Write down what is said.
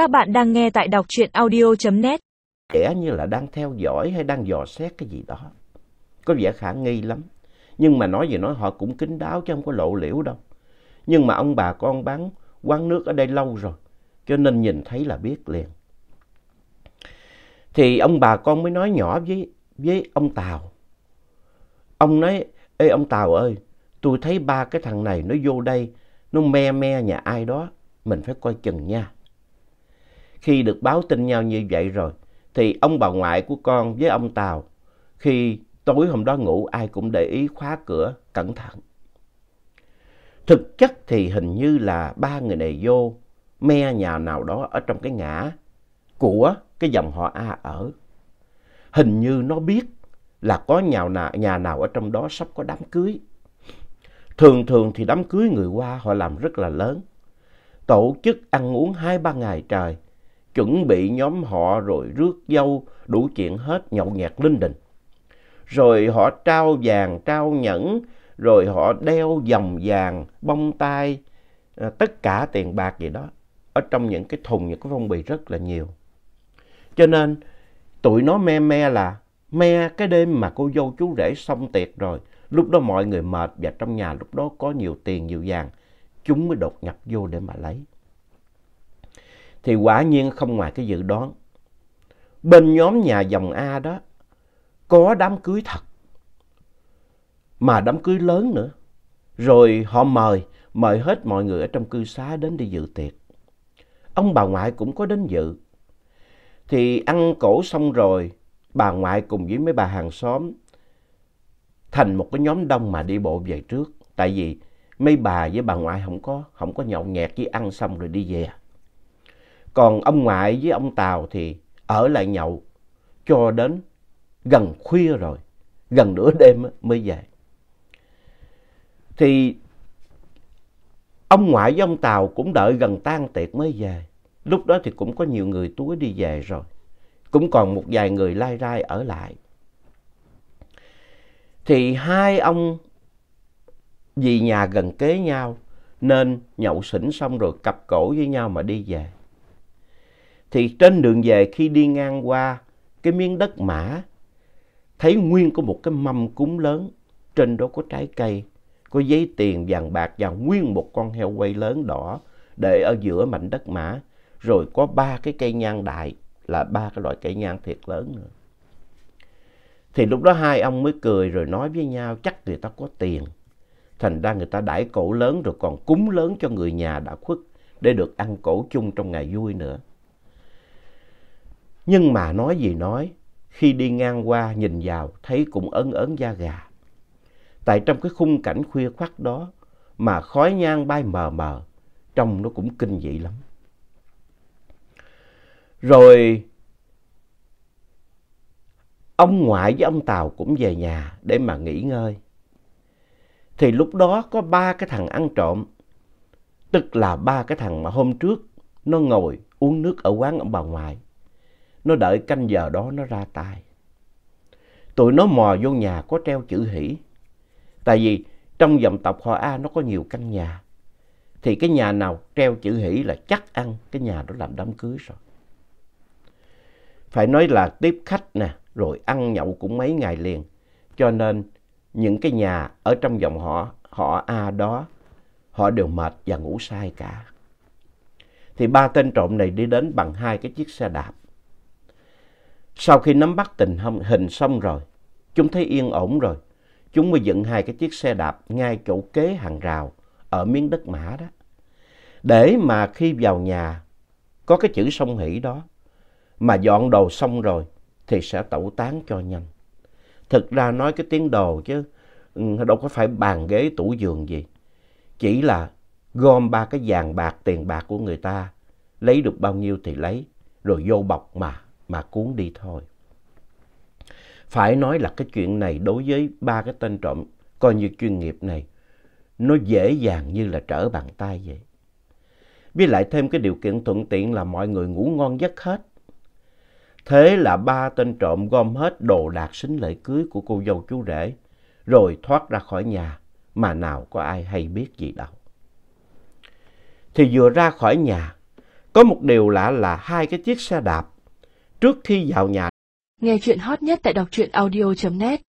Các bạn đang nghe tại đọc truyện audio.net. Kẻ như là đang theo dõi hay đang dò xét cái gì đó. Có vẻ khả nghi lắm. Nhưng mà nói gì nói họ cũng kín đáo chứ không có lộ liễu đâu. Nhưng mà ông bà con bán quán nước ở đây lâu rồi. Cho nên nhìn thấy là biết liền. Thì ông bà con mới nói nhỏ với, với ông Tàu. Ông nói, ê ông Tàu ơi, tôi thấy ba cái thằng này nó vô đây, nó me me nhà ai đó, mình phải coi chừng nha. Khi được báo tin nhau như vậy rồi, thì ông bà ngoại của con với ông Tàu, khi tối hôm đó ngủ ai cũng để ý khóa cửa cẩn thận. Thực chất thì hình như là ba người này vô me nhà nào đó ở trong cái ngã của cái dòng họ A ở. Hình như nó biết là có nhà nào, nhà nào ở trong đó sắp có đám cưới. Thường thường thì đám cưới người qua họ làm rất là lớn. Tổ chức ăn uống hai ba ngày trời. Chuẩn bị nhóm họ rồi rước dâu, đủ chuyện hết nhậu nhẹt linh đình. Rồi họ trao vàng, trao nhẫn, rồi họ đeo vòng vàng, bông tai, à, tất cả tiền bạc gì đó. Ở trong những cái thùng, những cái phong bì rất là nhiều. Cho nên tụi nó me me là me cái đêm mà cô dâu chú rể xong tiệc rồi. Lúc đó mọi người mệt và trong nhà lúc đó có nhiều tiền, nhiều vàng. Chúng mới đột nhập vô để mà lấy. Thì quả nhiên không ngoài cái dự đoán. Bên nhóm nhà dòng A đó có đám cưới thật. Mà đám cưới lớn nữa. Rồi họ mời, mời hết mọi người ở trong cư xá đến đi dự tiệc. Ông bà ngoại cũng có đến dự. Thì ăn cổ xong rồi, bà ngoại cùng với mấy bà hàng xóm thành một cái nhóm đông mà đi bộ về trước. Tại vì mấy bà với bà ngoại không có, không có nhậu nhẹt với ăn xong rồi đi về. Còn ông ngoại với ông Tàu thì ở lại nhậu cho đến gần khuya rồi, gần nửa đêm mới về. Thì ông ngoại với ông Tàu cũng đợi gần tan tiệc mới về. Lúc đó thì cũng có nhiều người túi đi về rồi. Cũng còn một vài người lai rai ở lại. Thì hai ông vì nhà gần kế nhau nên nhậu xỉn xong rồi cặp cổ với nhau mà đi về. Thì trên đường về khi đi ngang qua cái miếng đất mã, thấy nguyên có một cái mâm cúng lớn, trên đó có trái cây, có giấy tiền, vàng bạc và nguyên một con heo quay lớn đỏ để ở giữa mảnh đất mã rồi có ba cái cây nhang đại, là ba cái loại cây nhang thiệt lớn nữa. Thì lúc đó hai ông mới cười rồi nói với nhau, chắc người ta có tiền. Thành ra người ta đãi cổ lớn rồi còn cúng lớn cho người nhà đã khuất để được ăn cổ chung trong ngày vui nữa. Nhưng mà nói gì nói, khi đi ngang qua nhìn vào thấy cũng ấn ấn da gà. Tại trong cái khung cảnh khuya khoắt đó mà khói nhang bay mờ mờ, trông nó cũng kinh dị lắm. Rồi ông ngoại với ông Tàu cũng về nhà để mà nghỉ ngơi. Thì lúc đó có ba cái thằng ăn trộm, tức là ba cái thằng mà hôm trước nó ngồi uống nước ở quán ông bà ngoại. Nó đợi canh giờ đó nó ra tay. Tụi nó mò vô nhà có treo chữ hỷ. Tại vì trong dòng tộc họ A nó có nhiều căn nhà. Thì cái nhà nào treo chữ hỷ là chắc ăn cái nhà đó làm đám cưới rồi. Phải nói là tiếp khách nè, rồi ăn nhậu cũng mấy ngày liền. Cho nên những cái nhà ở trong dòng họ, họ A đó, họ đều mệt và ngủ sai cả. Thì ba tên trộm này đi đến bằng hai cái chiếc xe đạp. Sau khi nắm bắt tình hình xong rồi, chúng thấy yên ổn rồi. Chúng mới dựng hai cái chiếc xe đạp ngay chỗ kế hàng rào ở miếng đất mã đó. Để mà khi vào nhà có cái chữ sông hỷ đó mà dọn đồ xong rồi thì sẽ tẩu tán cho nhanh. Thực ra nói cái tiếng đồ chứ ừ, đâu có phải bàn ghế tủ giường gì. Chỉ là gom ba cái vàng bạc tiền bạc của người ta, lấy được bao nhiêu thì lấy, rồi vô bọc mà, mà cuốn đi thôi. Phải nói là cái chuyện này đối với ba cái tên trộm coi như chuyên nghiệp này, nó dễ dàng như là trở bàn tay vậy. Với lại thêm cái điều kiện thuận tiện là mọi người ngủ ngon giấc hết. Thế là ba tên trộm gom hết đồ đạc xính lễ cưới của cô dâu chú rể, rồi thoát ra khỏi nhà mà nào có ai hay biết gì đâu. Thì vừa ra khỏi nhà, Có một điều lạ là hai cái chiếc xe đạp trước khi vào nhà. Nghe chuyện hot nhất tại đọc truyện audio.net